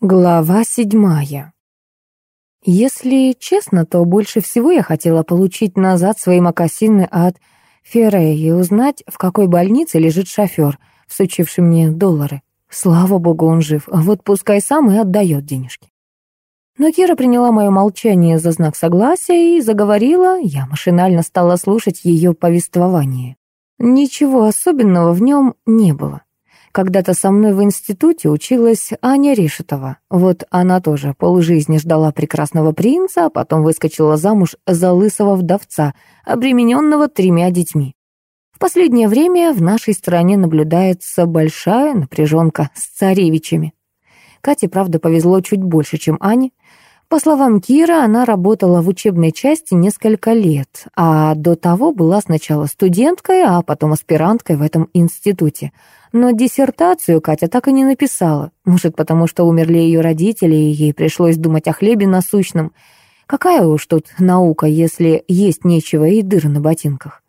Глава седьмая. Если честно, то больше всего я хотела получить назад свои мокасины от Ферреи и узнать, в какой больнице лежит шофер, всучивший мне доллары. Слава богу, он жив, а вот пускай сам и отдает денежки. Но Кира приняла мое молчание за знак согласия и заговорила, я машинально стала слушать ее повествование. Ничего особенного в нем не было. Когда-то со мной в институте училась Аня Решетова. Вот она тоже полжизни ждала прекрасного принца, а потом выскочила замуж за лысого вдовца, обремененного тремя детьми. В последнее время в нашей стране наблюдается большая напряженка с царевичами. Кате, правда, повезло чуть больше, чем Ане. По словам Кира, она работала в учебной части несколько лет, а до того была сначала студенткой, а потом аспиранткой в этом институте. Но диссертацию Катя так и не написала. Может, потому что умерли ее родители, и ей пришлось думать о хлебе насущном. Какая уж тут наука, если есть нечего и дыры на ботинках.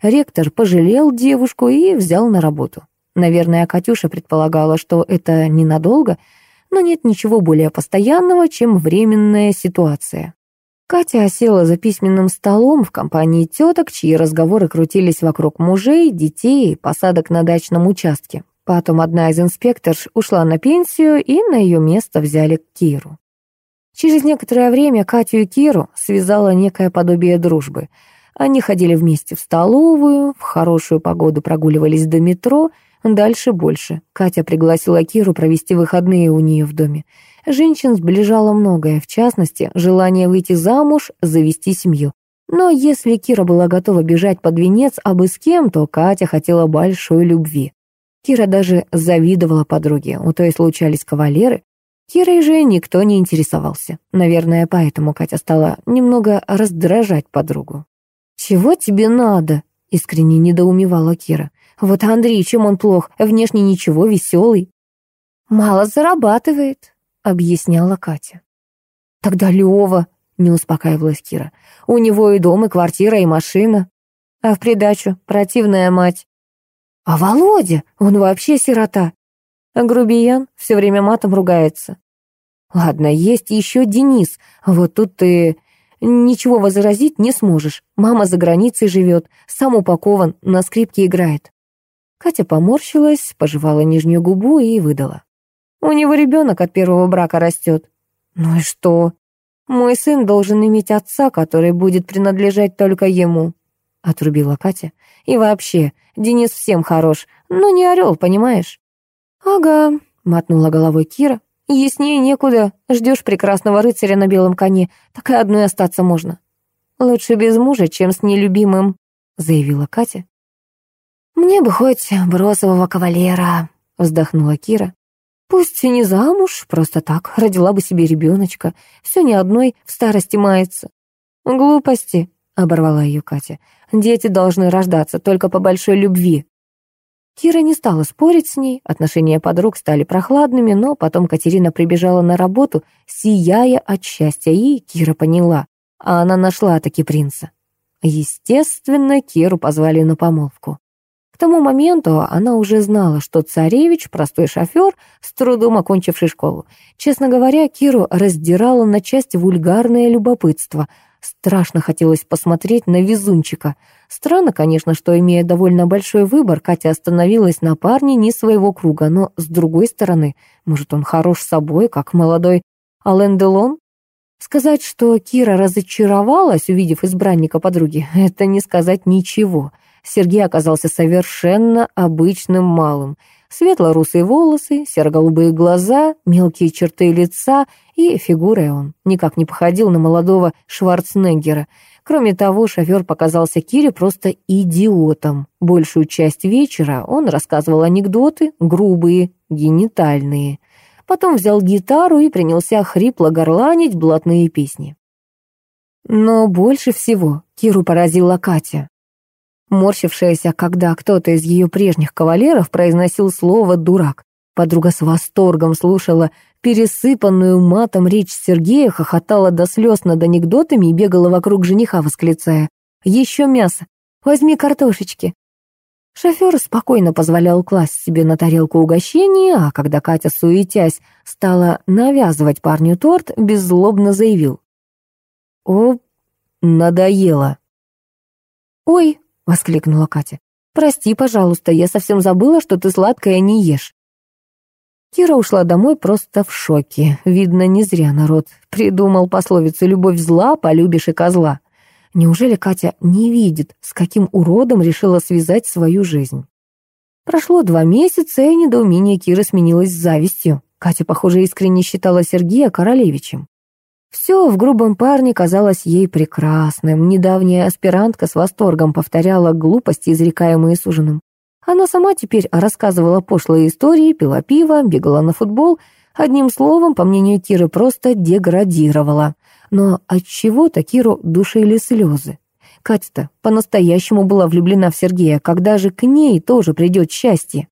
Ректор пожалел девушку и взял на работу. Наверное, Катюша предполагала, что это ненадолго — но нет ничего более постоянного, чем временная ситуация. Катя осела за письменным столом в компании теток, чьи разговоры крутились вокруг мужей, детей и посадок на дачном участке. Потом одна из инспекторш ушла на пенсию, и на ее место взяли Киру. Через некоторое время Катю и Киру связало некое подобие дружбы. Они ходили вместе в столовую, в хорошую погоду прогуливались до метро — Дальше больше. Катя пригласила Киру провести выходные у нее в доме. Женщин сближало многое, в частности, желание выйти замуж, завести семью. Но если Кира была готова бежать под венец абы с кем, то Катя хотела большой любви. Кира даже завидовала подруге, у той случались кавалеры. Кирой же никто не интересовался. Наверное, поэтому Катя стала немного раздражать подругу. «Чего тебе надо?» — искренне недоумевала Кира. Вот Андрей, чем он плох? Внешне ничего, веселый. Мало зарабатывает, объясняла Катя. Тогда Лёва, не успокаивалась Кира. У него и дом, и квартира, и машина. А в придачу противная мать. А Володя, он вообще сирота. А грубиян все время матом ругается. Ладно, есть еще Денис. Вот тут ты ничего возразить не сможешь. Мама за границей живет, сам упакован, на скрипке играет. Катя поморщилась, пожевала нижнюю губу и выдала. «У него ребенок от первого брака растет». «Ну и что?» «Мой сын должен иметь отца, который будет принадлежать только ему», — отрубила Катя. «И вообще, Денис всем хорош, но не орел, понимаешь?» «Ага», — мотнула головой Кира. «Яснее некуда. Ждешь прекрасного рыцаря на белом коне, так и одной остаться можно». «Лучше без мужа, чем с нелюбимым», — заявила Катя. «Мне бы хоть бросового кавалера», — вздохнула Кира. «Пусть не замуж, просто так, родила бы себе ребеночка. Все ни одной в старости мается». «Глупости», — оборвала ее Катя. «Дети должны рождаться только по большой любви». Кира не стала спорить с ней, отношения подруг стали прохладными, но потом Катерина прибежала на работу, сияя от счастья, и Кира поняла, а она нашла таки принца. Естественно, Киру позвали на помолвку. К тому моменту она уже знала, что царевич — простой шофер, с трудом окончивший школу. Честно говоря, Киру раздирало на части вульгарное любопытство. Страшно хотелось посмотреть на везунчика. Странно, конечно, что, имея довольно большой выбор, Катя остановилась на парне не своего круга, но, с другой стороны, может, он хорош собой, как молодой Ален Делон? Сказать, что Кира разочаровалась, увидев избранника подруги, это не сказать ничего — Сергей оказался совершенно обычным малым. Светло-русые волосы, серо-голубые глаза, мелкие черты лица и фигурой он никак не походил на молодого Шварценеггера. Кроме того, шофер показался Кире просто идиотом. Большую часть вечера он рассказывал анекдоты, грубые, генитальные. Потом взял гитару и принялся хрипло горланить блатные песни. Но больше всего Киру поразила Катя морщившаяся, когда кто-то из ее прежних кавалеров произносил слово «дурак». Подруга с восторгом слушала пересыпанную матом речь Сергея, хохотала до слез над анекдотами и бегала вокруг жениха, восклицая «Еще мясо! Возьми картошечки!» Шофер спокойно позволял класть себе на тарелку угощение, а когда Катя, суетясь, стала навязывать парню торт, беззлобно заявил. «О, надоело!» «Ой!» — воскликнула Катя. «Прости, пожалуйста, я совсем забыла, что ты сладкое не ешь». Кира ушла домой просто в шоке. Видно, не зря народ придумал пословицу «любовь зла, полюбишь и козла». Неужели Катя не видит, с каким уродом решила связать свою жизнь? Прошло два месяца, и недоумение Киры сменилось завистью. Катя, похоже, искренне считала Сергея королевичем. Все в грубом парне казалось ей прекрасным. Недавняя аспирантка с восторгом повторяла глупости, изрекаемые суженым. Она сама теперь рассказывала пошлые истории, пила пиво, бегала на футбол. Одним словом, по мнению Киры, просто деградировала. Но от чего то Киру душили слезы. Катя-то по-настоящему была влюблена в Сергея, когда же к ней тоже придет счастье.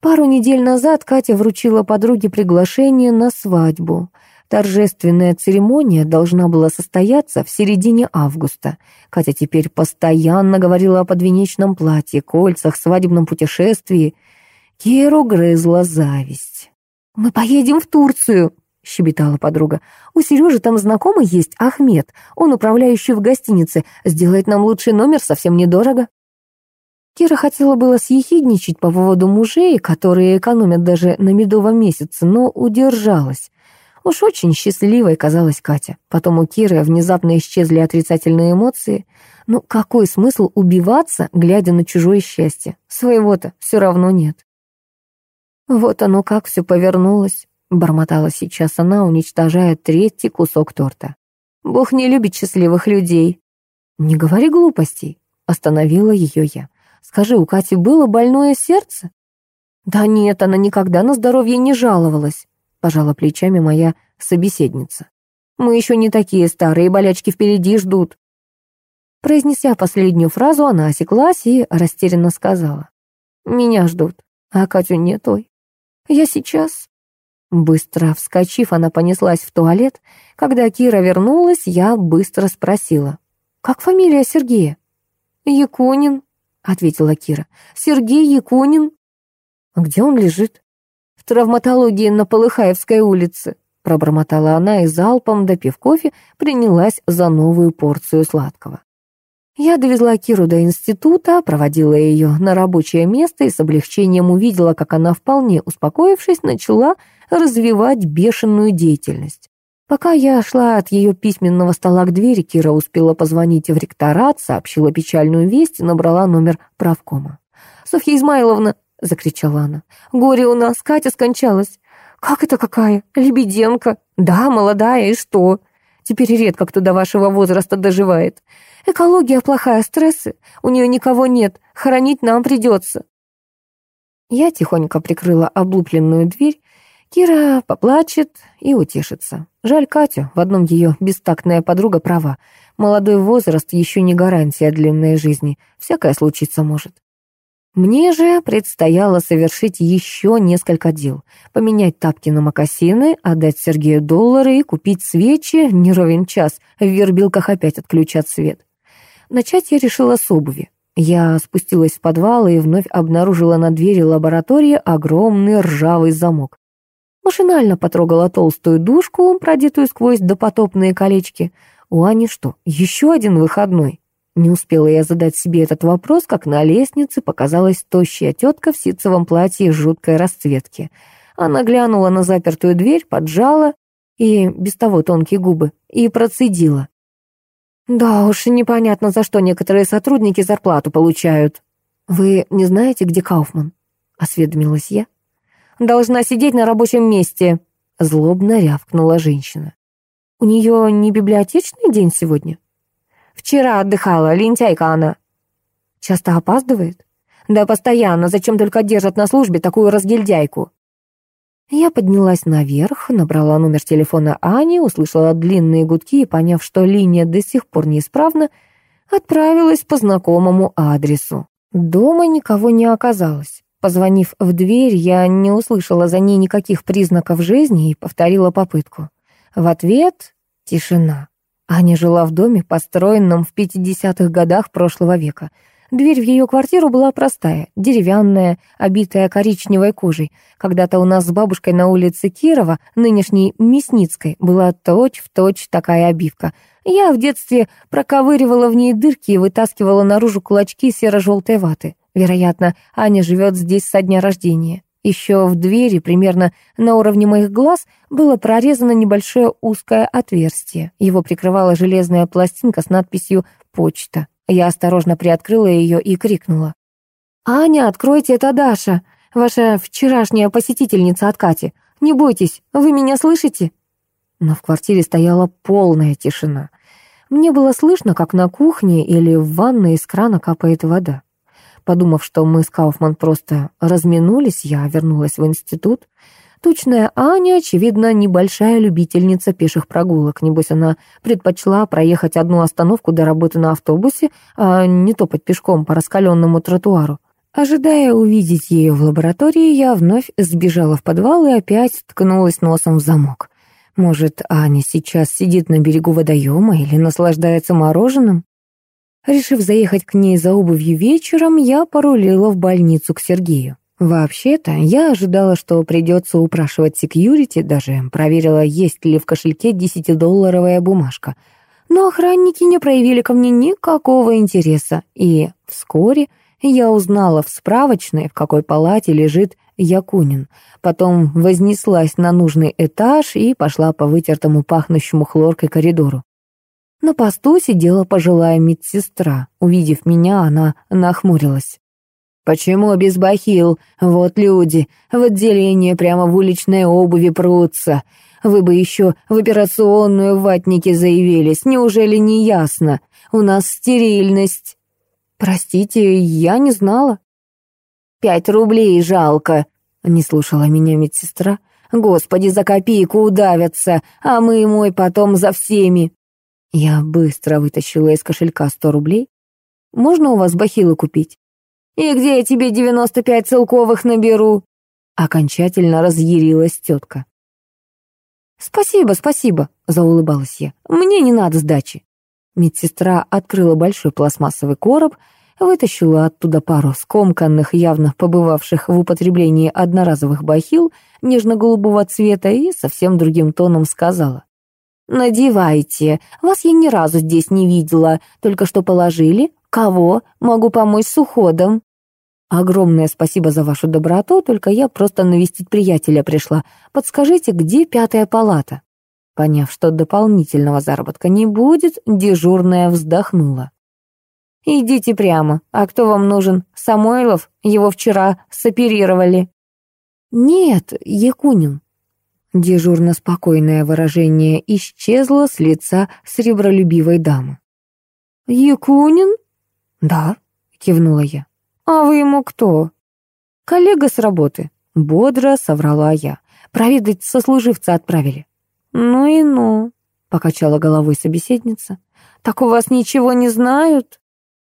Пару недель назад Катя вручила подруге приглашение на свадьбу. Торжественная церемония должна была состояться в середине августа. Катя теперь постоянно говорила о подвенечном платье, кольцах, свадебном путешествии. Киру грызла зависть. «Мы поедем в Турцию», — щебетала подруга. «У Сережи там знакомый есть, Ахмед. Он управляющий в гостинице. Сделает нам лучший номер совсем недорого». Кира хотела было съехидничать по поводу мужей, которые экономят даже на медовом месяце, но удержалась. Уж очень счастливой казалась Катя. Потом у Киры внезапно исчезли отрицательные эмоции. Ну, какой смысл убиваться, глядя на чужое счастье? Своего-то все равно нет. Вот оно как все повернулось. Бормотала сейчас она, уничтожая третий кусок торта. Бог не любит счастливых людей. Не говори глупостей, остановила ее я. Скажи, у Кати было больное сердце? Да нет, она никогда на здоровье не жаловалась пожала плечами моя собеседница. «Мы еще не такие старые, болячки впереди ждут». Произнеся последнюю фразу, она осеклась и растерянно сказала. «Меня ждут, а Катю нет, ой. Я сейчас...» Быстро вскочив, она понеслась в туалет. Когда Кира вернулась, я быстро спросила. «Как фамилия Сергея?» «Якунин», — ответила Кира. «Сергей Якунин». «Где он лежит?» Травматологии на Полыхаевской улице», пробормотала она и залпом, допив кофе, принялась за новую порцию сладкого. Я довезла Киру до института, проводила ее на рабочее место и с облегчением увидела, как она, вполне успокоившись, начала развивать бешеную деятельность. Пока я шла от ее письменного стола к двери, Кира успела позвонить в ректорат, сообщила печальную весть и набрала номер правкома. «Софья Измайловна, — закричала она. «Горе у нас, Катя скончалась». «Как это какая? Лебеденко?» «Да, молодая, и что?» «Теперь редко кто до вашего возраста доживает. Экология плохая, стрессы. У нее никого нет. Хоронить нам придется». Я тихонько прикрыла облупленную дверь. Кира поплачет и утешится. Жаль Катю, в одном ее бестактная подруга права. Молодой возраст еще не гарантия длинной жизни. Всякое случиться может. Мне же предстояло совершить еще несколько дел. Поменять тапки на мокасины, отдать Сергею доллары и купить свечи, не ровен час, в вербилках опять отключат свет. Начать я решила с обуви. Я спустилась в подвал и вновь обнаружила на двери лаборатории огромный ржавый замок. Машинально потрогала толстую дужку, продетую сквозь допотопные колечки. У Ани что, еще один выходной? Не успела я задать себе этот вопрос, как на лестнице показалась тощая тетка в ситцевом платье жуткой расцветки. Она глянула на запертую дверь, поджала и без того тонкие губы и процедила. «Да уж, непонятно, за что некоторые сотрудники зарплату получают». «Вы не знаете, где Кауфман?» — осведомилась я. «Должна сидеть на рабочем месте», — злобно рявкнула женщина. «У нее не библиотечный день сегодня?» Вчера отдыхала, лентяйка она. Часто опаздывает? Да постоянно, зачем только держат на службе такую разгильдяйку? Я поднялась наверх, набрала номер телефона Ани, услышала длинные гудки и, поняв, что линия до сих пор неисправна, отправилась по знакомому адресу. Дома никого не оказалось. Позвонив в дверь, я не услышала за ней никаких признаков жизни и повторила попытку. В ответ — тишина. Аня жила в доме, построенном в 50-х годах прошлого века. Дверь в ее квартиру была простая, деревянная, обитая коричневой кожей. Когда-то у нас с бабушкой на улице Кирова, нынешней Мясницкой, была точь-в-точь точь такая обивка. Я в детстве проковыривала в ней дырки и вытаскивала наружу кулачки серо-желтой ваты. Вероятно, Аня живет здесь со дня рождения. Еще в двери, примерно на уровне моих глаз, было прорезано небольшое узкое отверстие. Его прикрывала железная пластинка с надписью «Почта». Я осторожно приоткрыла ее и крикнула. «Аня, откройте, это Даша, ваша вчерашняя посетительница от Кати. Не бойтесь, вы меня слышите?» Но в квартире стояла полная тишина. Мне было слышно, как на кухне или в ванной из крана капает вода. Подумав, что мы с Кауфман просто разминулись, я вернулась в институт. Тучная Аня, очевидно, небольшая любительница пеших прогулок. Небось, она предпочла проехать одну остановку до работы на автобусе, а не топать пешком по раскаленному тротуару. Ожидая увидеть ее в лаборатории, я вновь сбежала в подвал и опять ткнулась носом в замок. Может, Аня сейчас сидит на берегу водоема или наслаждается мороженым? Решив заехать к ней за обувью вечером, я порулила в больницу к Сергею. Вообще-то, я ожидала, что придется упрашивать секьюрити, даже проверила, есть ли в кошельке десятидолларовая бумажка. Но охранники не проявили ко мне никакого интереса, и вскоре я узнала в справочной, в какой палате лежит Якунин. Потом вознеслась на нужный этаж и пошла по вытертому пахнущему хлоркой коридору. На посту сидела пожилая медсестра. Увидев меня, она нахмурилась. Почему без бахил? Вот люди, в отделение прямо в уличной обуви прутся. Вы бы еще в операционную ватнике заявились, неужели не ясно? У нас стерильность. Простите, я не знала. Пять рублей жалко, не слушала меня медсестра. Господи, за копейку удавятся, а мы мой потом за всеми. Я быстро вытащила из кошелька сто рублей. Можно у вас бахилы купить? «И где я тебе девяносто пять целковых наберу?» Окончательно разъярилась тетка. «Спасибо, спасибо», — заулыбалась я. «Мне не надо сдачи». Медсестра открыла большой пластмассовый короб, вытащила оттуда пару скомканных, явно побывавших в употреблении одноразовых бахил нежно-голубого цвета и совсем другим тоном сказала. «Надевайте. Вас я ни разу здесь не видела. Только что положили, Кого? Могу помочь с уходом. Огромное спасибо за вашу доброту, только я просто навестить приятеля пришла. Подскажите, где пятая палата? Поняв, что дополнительного заработка не будет, дежурная вздохнула. «Идите прямо. А кто вам нужен? Самойлов? Его вчера соперировали». «Нет, Якунин». Дежурно спокойное выражение исчезло с лица сребролюбивой дамы. «Якунин?» «Да», — кивнула я. «А вы ему кто?» «Коллега с работы», — бодро соврала я. «Проведать сослуживца отправили». «Ну и ну», — покачала головой собеседница. «Так у вас ничего не знают?»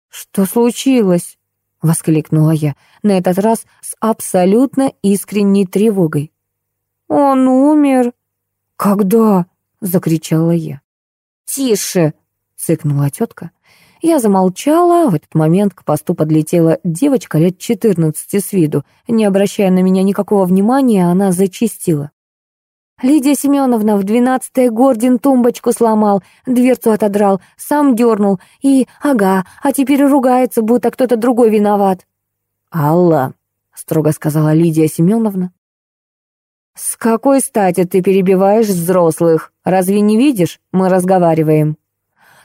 «Что случилось?» — воскликнула я, на этот раз с абсолютно искренней тревогой. «Он умер». «Когда?» — закричала я. «Тише!» — цыкнула тетка. Я замолчала, в этот момент к посту подлетела девочка лет четырнадцати с виду. Не обращая на меня никакого внимания, она зачистила. Лидия Семеновна в двенадцатое Гордин тумбочку сломал, дверцу отодрал, сам дернул и, ага, а теперь ругается, будто кто-то другой виноват. «Алла», — строго сказала Лидия Семеновна. «С какой стати ты перебиваешь взрослых? Разве не видишь? Мы разговариваем».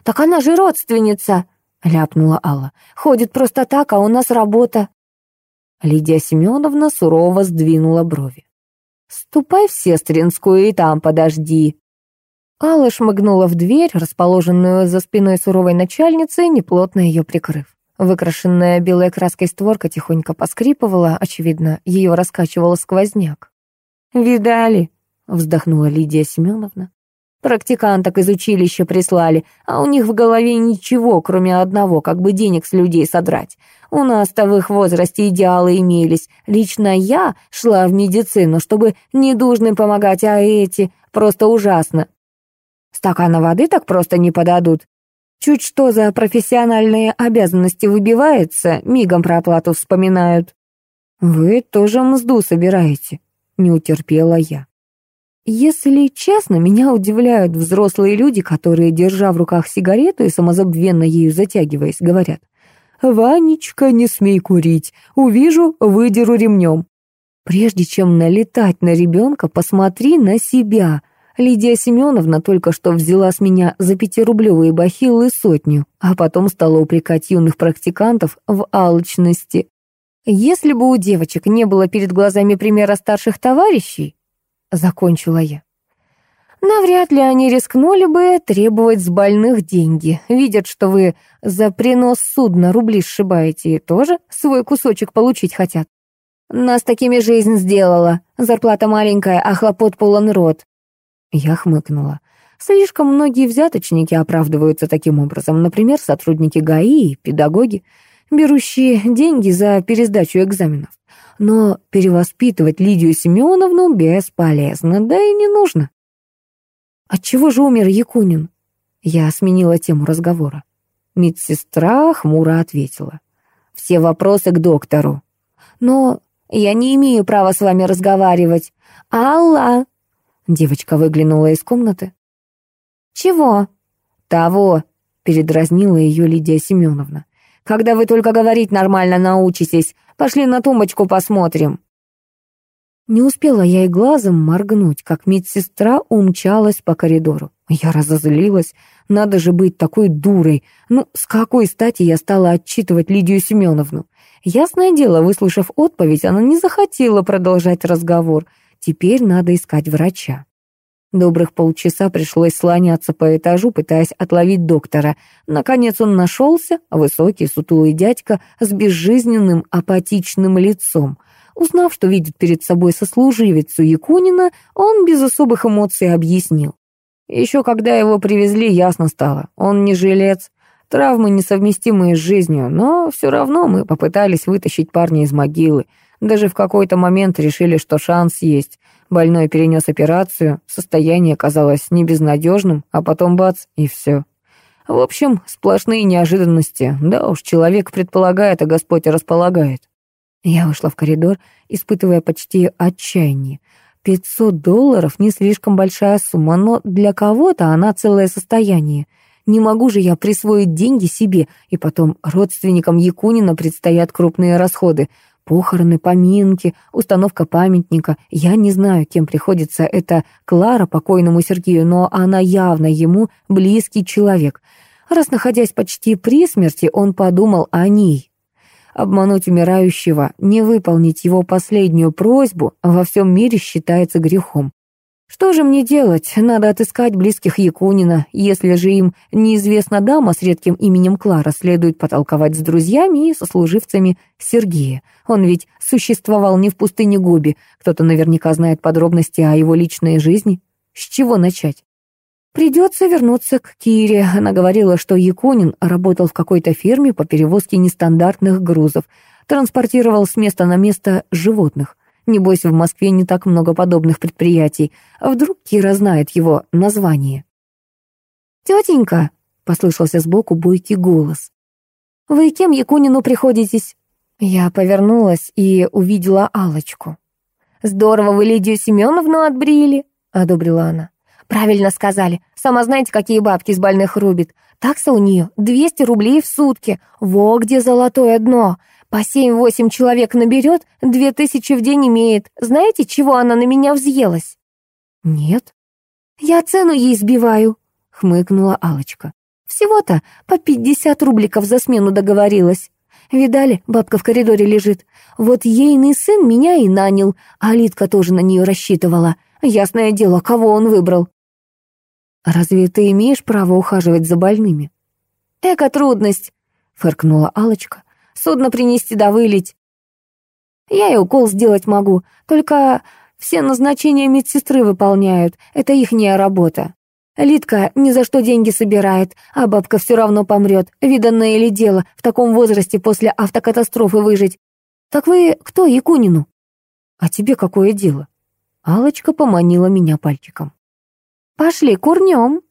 «Так она же родственница!» — ляпнула Алла. «Ходит просто так, а у нас работа». Лидия Семеновна сурово сдвинула брови. «Ступай в сестринскую и там подожди». Алла шмыгнула в дверь, расположенную за спиной суровой начальницы, неплотно ее прикрыв. Выкрашенная белой краской створка тихонько поскрипывала, очевидно, ее раскачивала сквозняк. «Видали?» — вздохнула Лидия Семеновна. Практиканток из училища прислали, а у них в голове ничего, кроме одного, как бы денег с людей содрать. У нас-то в их возрасте идеалы имелись. Лично я шла в медицину, чтобы недужным помогать, а эти просто ужасно. Стакана воды так просто не подадут. Чуть что за профессиональные обязанности выбивается, мигом про оплату вспоминают. Вы тоже мзду собираете, не утерпела я. Если честно, меня удивляют взрослые люди, которые, держа в руках сигарету и самозабвенно ею затягиваясь, говорят, «Ванечка, не смей курить, увижу, выдеру ремнем». Прежде чем налетать на ребенка, посмотри на себя. Лидия Семеновна только что взяла с меня за пятирублевые бахилы сотню, а потом стала упрекать юных практикантов в алчности. Если бы у девочек не было перед глазами примера старших товарищей, закончила я, навряд ли они рискнули бы требовать с больных деньги. Видят, что вы за принос судна рубли сшибаете и тоже свой кусочек получить хотят. Нас такими жизнь сделала. Зарплата маленькая, а хлопот полон рот. Я хмыкнула. Слишком многие взяточники оправдываются таким образом, например, сотрудники ГАИ педагоги, берущие деньги за пересдачу экзаменов. Но перевоспитывать Лидию Семеновну бесполезно, да и не нужно. Отчего же умер Якунин? Я сменила тему разговора. Медсестра хмуро ответила. Все вопросы к доктору. Но я не имею права с вами разговаривать. Алла, Девочка выглянула из комнаты. «Чего?» «Того», — передразнила ее Лидия Семеновна. «Когда вы только говорить нормально научитесь, пошли на тумбочку посмотрим». Не успела я и глазом моргнуть, как медсестра умчалась по коридору. Я разозлилась. Надо же быть такой дурой. Ну, с какой стати я стала отчитывать Лидию Семеновну? Ясное дело, выслушав отповедь, она не захотела продолжать разговор — Теперь надо искать врача. Добрых полчаса пришлось слоняться по этажу, пытаясь отловить доктора. Наконец он нашелся, высокий, сутулый дядька с безжизненным, апатичным лицом. Узнав, что видит перед собой сослуживицу Якунина, он без особых эмоций объяснил. Еще когда его привезли, ясно стало, он не жилец. Травмы несовместимые с жизнью, но все равно мы попытались вытащить парня из могилы. Даже в какой-то момент решили, что шанс есть. Больной перенес операцию, состояние казалось не безнадежным, а потом бац, и все. В общем, сплошные неожиданности. Да уж, человек предполагает, а Господь располагает. Я вышла в коридор, испытывая почти отчаяние. Пятьсот долларов не слишком большая сумма, но для кого-то она целое состояние. Не могу же я присвоить деньги себе, и потом родственникам Якунина предстоят крупные расходы. Похороны, поминки, установка памятника. Я не знаю, кем приходится это Клара покойному Сергею, но она явно ему близкий человек. Раз, находясь почти при смерти, он подумал о ней. Обмануть умирающего, не выполнить его последнюю просьбу во всем мире считается грехом. Что же мне делать? Надо отыскать близких Якунина. Если же им неизвестна дама с редким именем Клара, следует потолковать с друзьями и сослуживцами Сергея. Он ведь существовал не в пустыне Гоби. Кто-то наверняка знает подробности о его личной жизни. С чего начать? Придется вернуться к Кире. Она говорила, что Якунин работал в какой-то фирме по перевозке нестандартных грузов, транспортировал с места на место животных. Небось, в Москве не так много подобных предприятий. А вдруг Кира знает его название? «Тетенька!» — послышался сбоку бойкий голос. «Вы кем Якунину приходитесь?» Я повернулась и увидела алочку «Здорово вы Лидию Семеновну отбрили», — одобрила она. «Правильно сказали. Сама знаете, какие бабки с больных рубит. Такса у нее 200 рублей в сутки. Во где золотое дно. По семь-восемь человек наберет, две тысячи в день имеет. Знаете, чего она на меня взъелась?» «Нет». «Я цену ей сбиваю», — хмыкнула алочка «Всего-то по пятьдесят рубликов за смену договорилась. Видали, бабка в коридоре лежит. Вот ейный сын меня и нанял, а Литка тоже на нее рассчитывала. Ясное дело, кого он выбрал». «Разве ты имеешь право ухаживать за больными?» «Эка трудность», — фыркнула алочка судно принести да вылить. Я и укол сделать могу, только все назначения медсестры выполняют, это ихняя работа. Литка ни за что деньги собирает, а бабка все равно помрет. Виданное ли дело в таком возрасте после автокатастрофы выжить? Так вы кто Якунину? А тебе какое дело? алочка поманила меня пальчиком. Пошли, курнем.